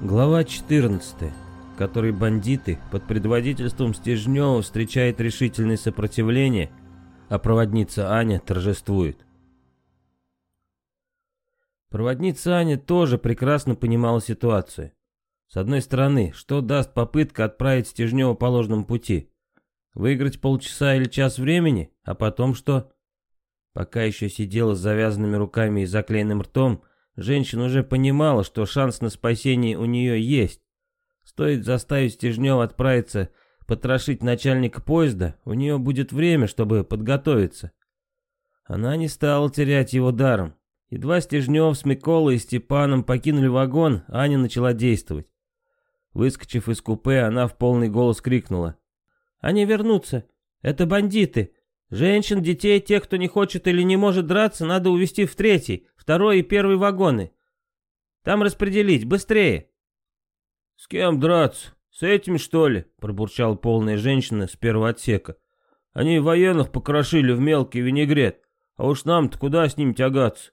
Глава 14, в которой бандиты под предводительством Стежнева встречают решительное сопротивление, а проводница Аня торжествует. Проводница Аня тоже прекрасно понимала ситуацию. С одной стороны, что даст попытка отправить Стежнева по ложному пути? Выиграть полчаса или час времени, а потом что? Пока еще сидела с завязанными руками и заклеенным ртом, Женщина уже понимала, что шанс на спасение у нее есть. Стоит заставить Стежнева отправиться потрошить начальника поезда, у нее будет время, чтобы подготовиться. Она не стала терять его даром. Едва Стежнев с Миколой и Степаном покинули вагон, Аня начала действовать. Выскочив из купе, она в полный голос крикнула. «Они вернутся! Это бандиты! Женщин, детей, тех, кто не хочет или не может драться, надо увести в третий, Второй и первый вагоны. Там распределить, быстрее!» «С кем драться? С этим, что ли?» — пробурчала полная женщина с первого отсека. «Они военных покрошили в мелкий винегрет. А уж нам-то куда с ним тягаться?»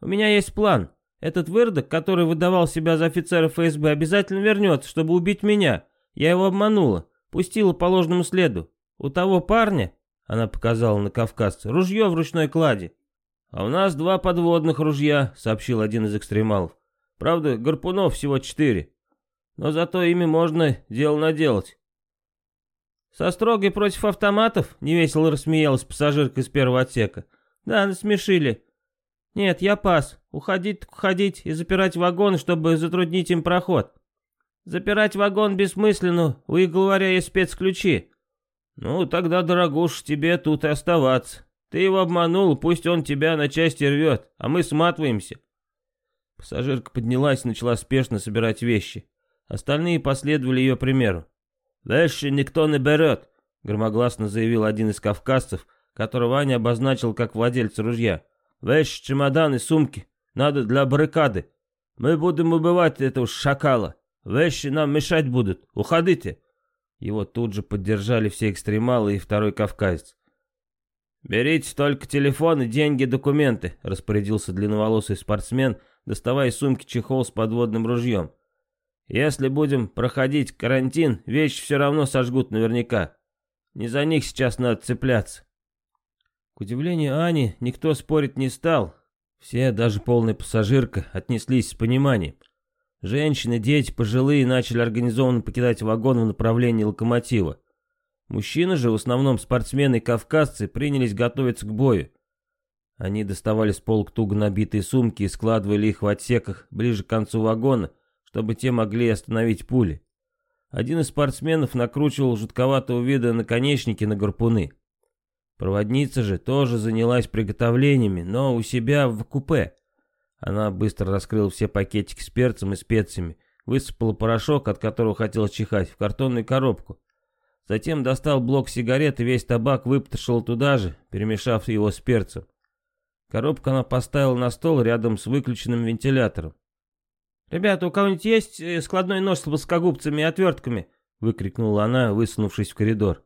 «У меня есть план. Этот выродок, который выдавал себя за офицера ФСБ, обязательно вернется, чтобы убить меня. Я его обманула, пустила по ложному следу. У того парня...» — она показала на кавказца. «Ружье в ручной кладе. «А у нас два подводных ружья», — сообщил один из экстремалов. «Правда, гарпунов всего четыре. Но зато ими можно дело наделать». «Со строгой против автоматов?» — невесело рассмеялась пассажирка из первого отсека. «Да, насмешили. Нет, я пас. Уходить так уходить и запирать вагон, чтобы затруднить им проход. Запирать вагон бессмысленно, у их главаря есть спецключи». «Ну, тогда, дорогуш, тебе тут и оставаться. Ты его обманул, пусть он тебя на части рвет, а мы сматываемся. Пассажирка поднялась и начала спешно собирать вещи. Остальные последовали ее примеру. Вещи никто не берет», — громогласно заявил один из кавказцев, которого Аня обозначил как владельца ружья. «Вещи, чемоданы, сумки. Надо для баррикады. Мы будем убивать этого шакала. Вещи нам мешать будут. Уходите!» Его тут же поддержали все экстремалы и второй кавказец. «Берите только телефон и деньги, документы», — распорядился длинноволосый спортсмен, доставая из сумки чехол с подводным ружьем. «Если будем проходить карантин, вещи все равно сожгут наверняка. Не за них сейчас надо цепляться». К удивлению Ани, никто спорить не стал. Все, даже полная пассажирка, отнеслись с пониманием. Женщины, дети, пожилые начали организованно покидать вагон в направлении локомотива. Мужчины же, в основном спортсмены и кавказцы, принялись готовиться к бою. Они доставали с полк туго набитые сумки и складывали их в отсеках ближе к концу вагона, чтобы те могли остановить пули. Один из спортсменов накручивал жутковатого вида наконечники на гарпуны. Проводница же тоже занялась приготовлениями, но у себя в купе. Она быстро раскрыла все пакетики с перцем и специями, высыпала порошок, от которого хотела чихать, в картонную коробку. Затем достал блок сигарет и весь табак выпотрошил туда же, перемешав его с перцем. Коробку она поставила на стол рядом с выключенным вентилятором. «Ребята, у кого-нибудь есть э, складной нож с плоскогубцами и отвертками?» — выкрикнула она, высунувшись в коридор.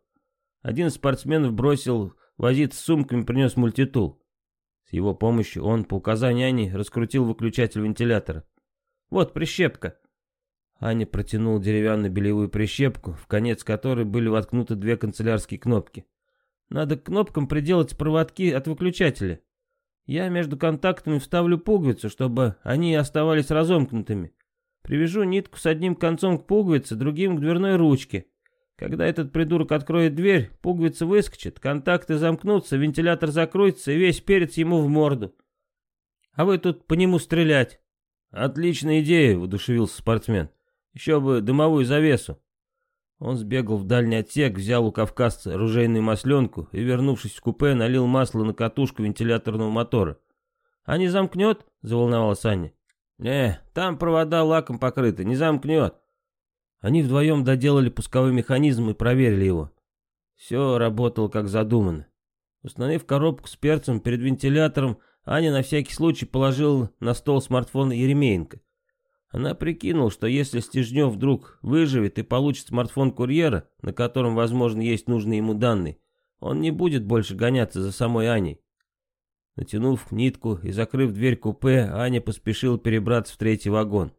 Один из спортсменов бросил возиться с сумками, принес мультитул. С его помощью он, по указанию Ани, раскрутил выключатель вентилятора. «Вот прищепка. Аня протянула деревянную белевую прищепку, в конец которой были воткнуты две канцелярские кнопки. Надо к кнопкам приделать проводки от выключателя. Я между контактами вставлю пуговицу, чтобы они оставались разомкнутыми. Привяжу нитку с одним концом к пуговице, другим к дверной ручке. Когда этот придурок откроет дверь, пуговица выскочит, контакты замкнутся, вентилятор закроется и весь перец ему в морду. А вы тут по нему стрелять. Отличная идея, воодушевился спортсмен. Еще бы дымовую завесу. Он сбегал в дальний отсек, взял у кавказца ружейную масленку и, вернувшись в купе, налил масло на катушку вентиляторного мотора. «А не замкнет?» — заволновалась Аня. «Не, там провода лаком покрыты, не замкнет». Они вдвоем доделали пусковой механизм и проверили его. Все работало как задумано. Установив коробку с перцем перед вентилятором, Аня на всякий случай положил на стол смартфон Еремеенко. Она прикинула, что если Стежнев вдруг выживет и получит смартфон курьера, на котором, возможно, есть нужные ему данные, он не будет больше гоняться за самой Аней. Натянув нитку и закрыв дверь купе, Аня поспешила перебраться в третий вагон.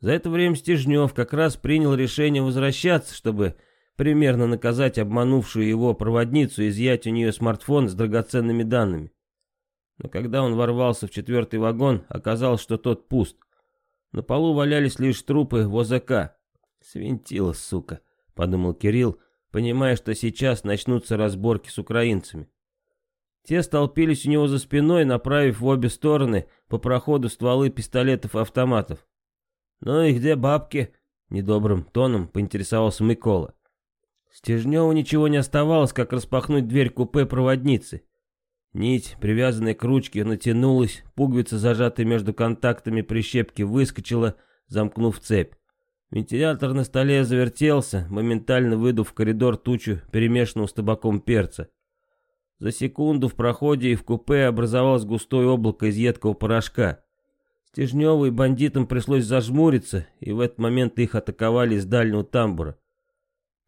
За это время Стежнев как раз принял решение возвращаться, чтобы примерно наказать обманувшую его проводницу и изъять у нее смартфон с драгоценными данными. Но когда он ворвался в четвертый вагон, оказалось, что тот пуст. На полу валялись лишь трупы возака. Свинтила, сука, подумал Кирилл, понимая, что сейчас начнутся разборки с украинцами. Те столпились у него за спиной, направив в обе стороны по проходу стволы пистолетов и автоматов. «Ну и где бабки?» — недобрым тоном поинтересовался Микола. Стежневу ничего не оставалось, как распахнуть дверь купе проводницы. Нить, привязанная к ручке, натянулась, пуговица, зажатая между контактами прищепки, выскочила, замкнув цепь. Вентилятор на столе завертелся, моментально выдув в коридор тучу перемешанного с табаком перца. За секунду в проходе и в купе образовалось густое облако из едкого порошка. Стежневу и бандитам пришлось зажмуриться, и в этот момент их атаковали из дальнего тамбура.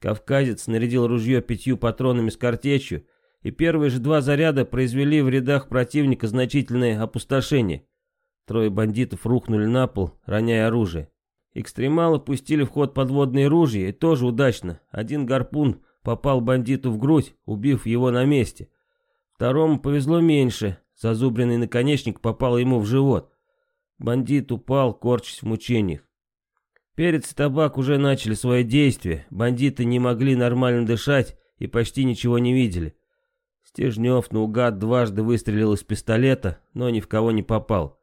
Кавказец снарядил ружье пятью патронами с картечью, и первые же два заряда произвели в рядах противника значительное опустошение. Трое бандитов рухнули на пол, роняя оружие. Экстремалы пустили в ход подводные ружья и тоже удачно. Один гарпун попал бандиту в грудь, убив его на месте. Второму повезло меньше, зазубренный наконечник попал ему в живот. Бандит упал, корчась в мучениях. Перец и табак уже начали свое действие, бандиты не могли нормально дышать и почти ничего не видели. Стежнев наугад дважды выстрелил из пистолета, но ни в кого не попал.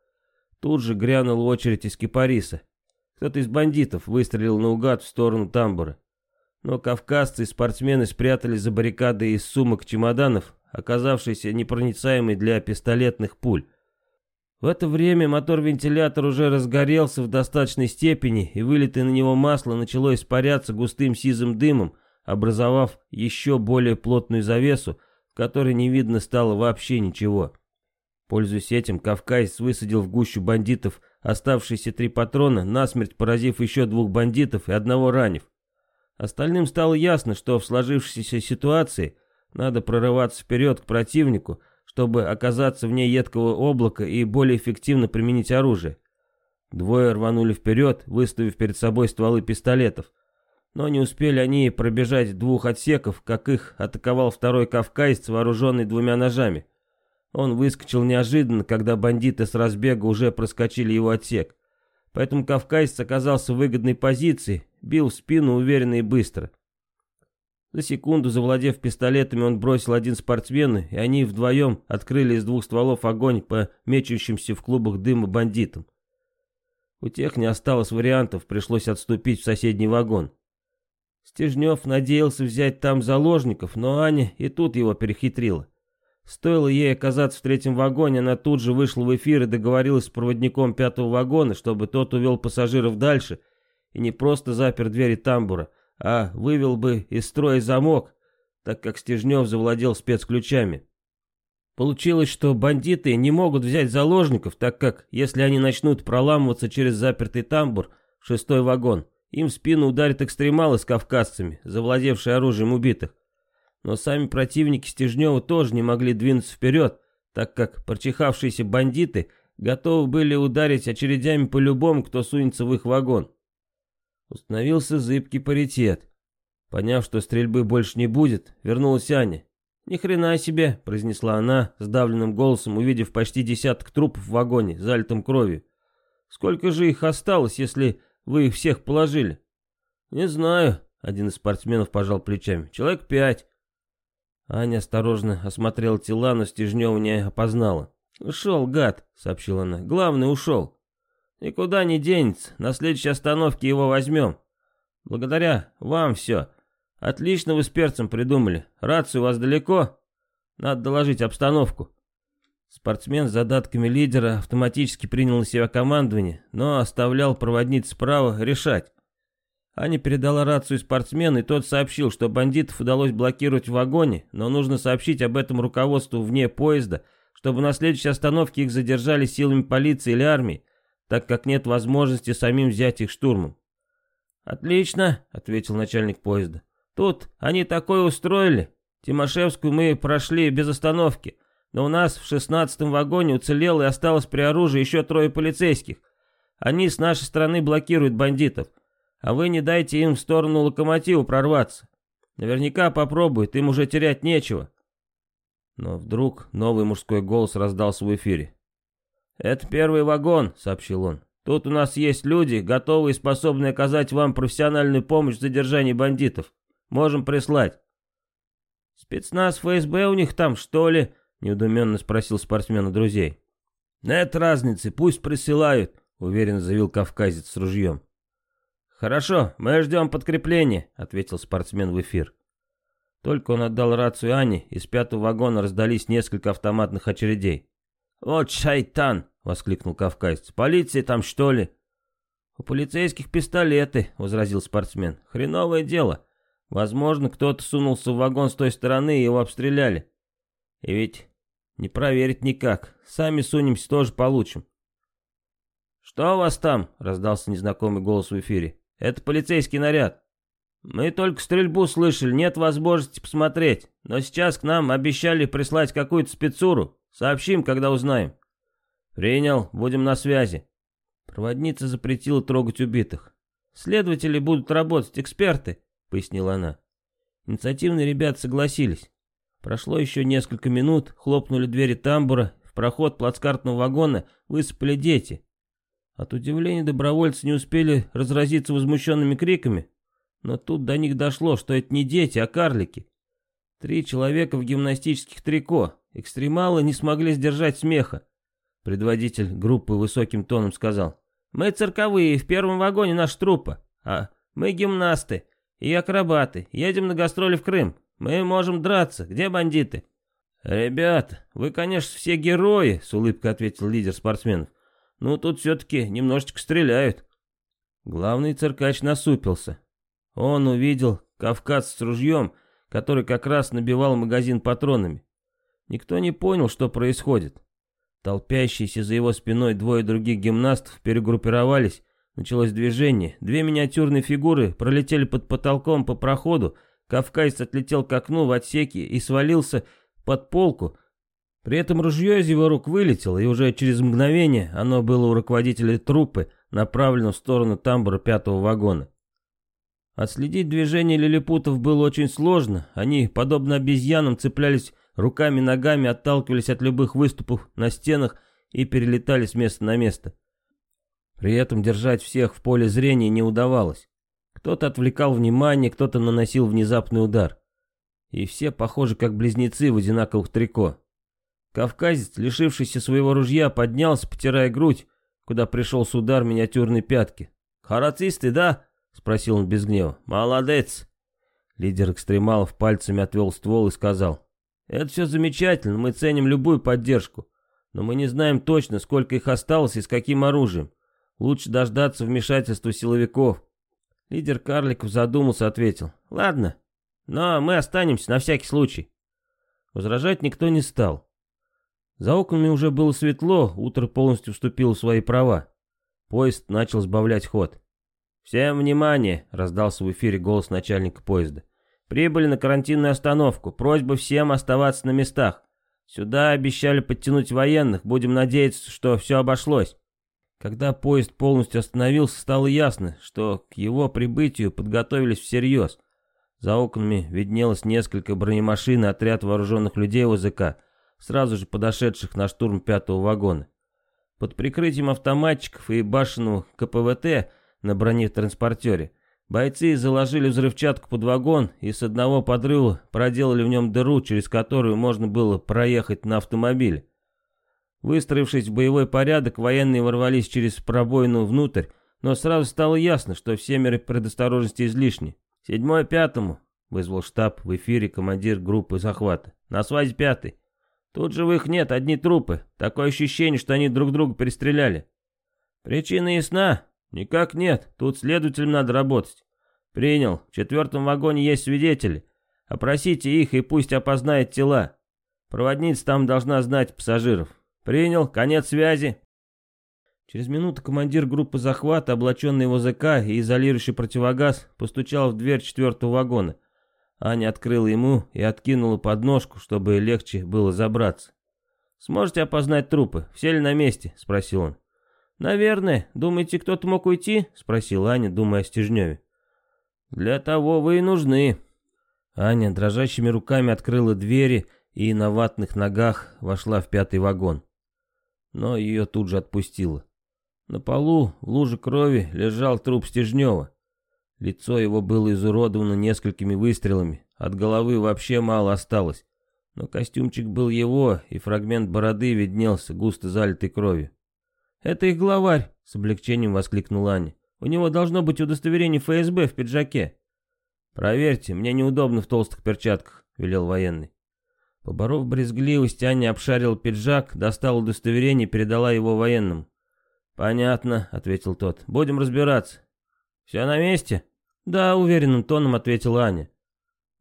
Тут же грянула очередь из кипариса. Кто-то из бандитов выстрелил наугад в сторону тамбура. Но кавказцы и спортсмены спрятались за баррикады из сумок чемоданов, оказавшиеся непроницаемой для пистолетных пуль. В это время мотор-вентилятор уже разгорелся в достаточной степени, и вылитое на него масло начало испаряться густым сизым дымом, образовав еще более плотную завесу, которой не видно стало вообще ничего. Пользуясь этим, Кавказ высадил в гущу бандитов оставшиеся три патрона, насмерть поразив еще двух бандитов и одного ранив. Остальным стало ясно, что в сложившейся ситуации надо прорываться вперед к противнику, чтобы оказаться вне едкого облака и более эффективно применить оружие. Двое рванули вперед, выставив перед собой стволы пистолетов. Но не успели они пробежать двух отсеков, как их атаковал второй кавказец, вооруженный двумя ножами. Он выскочил неожиданно, когда бандиты с разбега уже проскочили его отсек. Поэтому кавказец оказался в выгодной позиции, бил в спину уверенно и быстро. За секунду, завладев пистолетами, он бросил один спортсмен, и они вдвоем открыли из двух стволов огонь по мечущимся в клубах дыма бандитам. У тех не осталось вариантов, пришлось отступить в соседний вагон. Стежнев надеялся взять там заложников, но Аня и тут его перехитрила. Стоило ей оказаться в третьем вагоне, она тут же вышла в эфир и договорилась с проводником пятого вагона, чтобы тот увел пассажиров дальше и не просто запер двери тамбура, а вывел бы из строя замок, так как Стежнев завладел спецключами. Получилось, что бандиты не могут взять заложников, так как, если они начнут проламываться через запертый тамбур, шестой вагон, им в спину ударят экстремалы с кавказцами, завладевшие оружием убитых. Но сами противники Стежнева тоже не могли двинуться вперед, так как прочихавшиеся бандиты готовы были ударить очередями по любому, кто сунется в их вагон. Установился зыбкий паритет. Поняв, что стрельбы больше не будет, вернулась Аня. «Ни хрена себе!» — произнесла она, сдавленным голосом, увидев почти десяток трупов в вагоне, залитым кровью. «Сколько же их осталось, если вы их всех положили. Не знаю, один из спортсменов пожал плечами. Человек пять. Аня осторожно осмотрела тела, но Стежнева не опознала. «Ушел, гад», — сообщила она. «Главный ушел. Никуда не денется. На следующей остановке его возьмем. Благодаря вам все. Отлично вы с перцем придумали. Рацию у вас далеко. Надо доложить обстановку. Спортсмен с задатками лидера автоматически принял на себя командование, но оставлял проводниц справа решать. Аня передала рацию спортсмену, и тот сообщил, что бандитов удалось блокировать в вагоне, но нужно сообщить об этом руководству вне поезда, чтобы на следующей остановке их задержали силами полиции или армии, так как нет возможности самим взять их штурмом. «Отлично», — ответил начальник поезда. «Тут они такое устроили. Тимошевскую мы прошли без остановки. Но у нас в шестнадцатом вагоне уцелел и осталось при оружии еще трое полицейских. Они с нашей стороны блокируют бандитов. А вы не дайте им в сторону локомотива прорваться. Наверняка попробуют, им уже терять нечего. Но вдруг новый мужской голос раздался в эфире. «Это первый вагон», — сообщил он. «Тут у нас есть люди, готовые и способные оказать вам профессиональную помощь в задержании бандитов. Можем прислать». «Спецназ ФСБ у них там, что ли?» Неудуменно спросил спортсмена друзей. «Нет разницы, пусть присылают», — уверенно заявил кавказец с ружьем. «Хорошо, мы ждем подкрепления», — ответил спортсмен в эфир. Только он отдал рацию Ане, из пятого вагона раздались несколько автоматных очередей. «Вот шайтан!» — воскликнул кавказец. «Полиция там, что ли?» «У полицейских пистолеты», — возразил спортсмен. «Хреновое дело. Возможно, кто-то сунулся в вагон с той стороны и его обстреляли. И ведь не проверить никак. Сами сунемся, тоже получим. «Что у вас там?» — раздался незнакомый голос в эфире. «Это полицейский наряд. Мы только стрельбу слышали, нет возможности посмотреть. Но сейчас к нам обещали прислать какую-то спецуру. Сообщим, когда узнаем». «Принял. Будем на связи». Проводница запретила трогать убитых. «Следователи будут работать, эксперты», — пояснила она. Инициативные ребята согласились. Прошло еще несколько минут, хлопнули двери тамбура, в проход плацкартного вагона высыпали дети. От удивления добровольцы не успели разразиться возмущенными криками, но тут до них дошло, что это не дети, а карлики. Три человека в гимнастических трико, экстремалы не смогли сдержать смеха. Предводитель группы высоким тоном сказал. «Мы цирковые, в первом вагоне наш труппа, а мы гимнасты и акробаты, едем на гастроли в Крым. Мы можем драться. Где бандиты?» Ребята, вы, конечно, все герои», — с улыбкой ответил лидер спортсменов. «Ну, тут все-таки немножечко стреляют». Главный циркач насупился. Он увидел кавказ с ружьем, который как раз набивал магазин патронами. Никто не понял, что происходит. Толпящиеся за его спиной двое других гимнастов перегруппировались, началось движение. Две миниатюрные фигуры пролетели под потолком по проходу, Кавказец отлетел к окну в отсеке и свалился под полку. При этом ружье из его рук вылетело, и уже через мгновение оно было у руководителя трупы, направлено в сторону тамбура пятого вагона. Отследить движение лилипутов было очень сложно. Они, подобно обезьянам, цеплялись руками и ногами, отталкивались от любых выступов на стенах и перелетали с места на место. При этом держать всех в поле зрения не удавалось. Кто-то отвлекал внимание, кто-то наносил внезапный удар. И все похожи как близнецы в одинаковых трико. Кавказец, лишившийся своего ружья, поднялся, потирая грудь, куда пришел с удар миниатюрной пятки. «Харатист да?» — спросил он без гнева. «Молодец!» Лидер экстремалов пальцами отвел ствол и сказал. «Это все замечательно, мы ценим любую поддержку. Но мы не знаем точно, сколько их осталось и с каким оружием. Лучше дождаться вмешательства силовиков. Лидер карликов задумался, ответил. «Ладно, но мы останемся на всякий случай». Возражать никто не стал. За окнами уже было светло, утро полностью вступило в свои права. Поезд начал сбавлять ход. «Всем внимание!» — раздался в эфире голос начальника поезда. «Прибыли на карантинную остановку. Просьба всем оставаться на местах. Сюда обещали подтянуть военных. Будем надеяться, что все обошлось. Когда поезд полностью остановился, стало ясно, что к его прибытию подготовились всерьез. За окнами виднелось несколько бронемашин и отряд вооруженных людей ОЗК, сразу же подошедших на штурм пятого вагона. Под прикрытием автоматчиков и башенного КПВТ на бронетранспортере бойцы заложили взрывчатку под вагон и с одного подрыва проделали в нем дыру, через которую можно было проехать на автомобиль. Выстроившись в боевой порядок, военные ворвались через пробоину внутрь, но сразу стало ясно, что все меры предосторожности излишни. «Седьмой пятому», — вызвал штаб в эфире командир группы захвата. «На связи пятый. Тут живых нет, одни трупы. Такое ощущение, что они друг друга перестреляли». «Причина ясна?» «Никак нет. Тут следователям надо работать». «Принял. В четвертом вагоне есть свидетели. Опросите их и пусть опознает тела. Проводница там должна знать пассажиров. «Принял, конец связи». Через минуту командир группы захвата, облаченный в ОЗК и изолирующий противогаз, постучал в дверь четвертого вагона. Аня открыла ему и откинула подножку, чтобы легче было забраться. «Сможете опознать трупы? Все ли на месте?» — спросил он. «Наверное. Думаете, кто-то мог уйти?» — спросила Аня, думая о Стежневе. «Для того вы и нужны». Аня дрожащими руками открыла двери и на ватных ногах вошла в пятый вагон но ее тут же отпустило. На полу в луже крови лежал труп Стежнева. Лицо его было изуродовано несколькими выстрелами, от головы вообще мало осталось. Но костюмчик был его, и фрагмент бороды виднелся, густо залитый кровью. «Это их главарь!» — с облегчением воскликнула Аня. «У него должно быть удостоверение ФСБ в пиджаке». «Проверьте, мне неудобно в толстых перчатках», — велел военный. Поборов брезгливость, Аня обшарил пиджак, достал удостоверение и передала его военным. «Понятно», — ответил тот. «Будем разбираться». «Все на месте?» «Да», — уверенным тоном ответила Аня.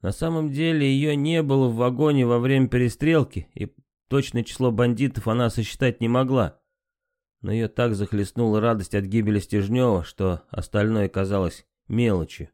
На самом деле ее не было в вагоне во время перестрелки, и точное число бандитов она сосчитать не могла. Но ее так захлестнула радость от гибели Стежнева, что остальное казалось мелочью.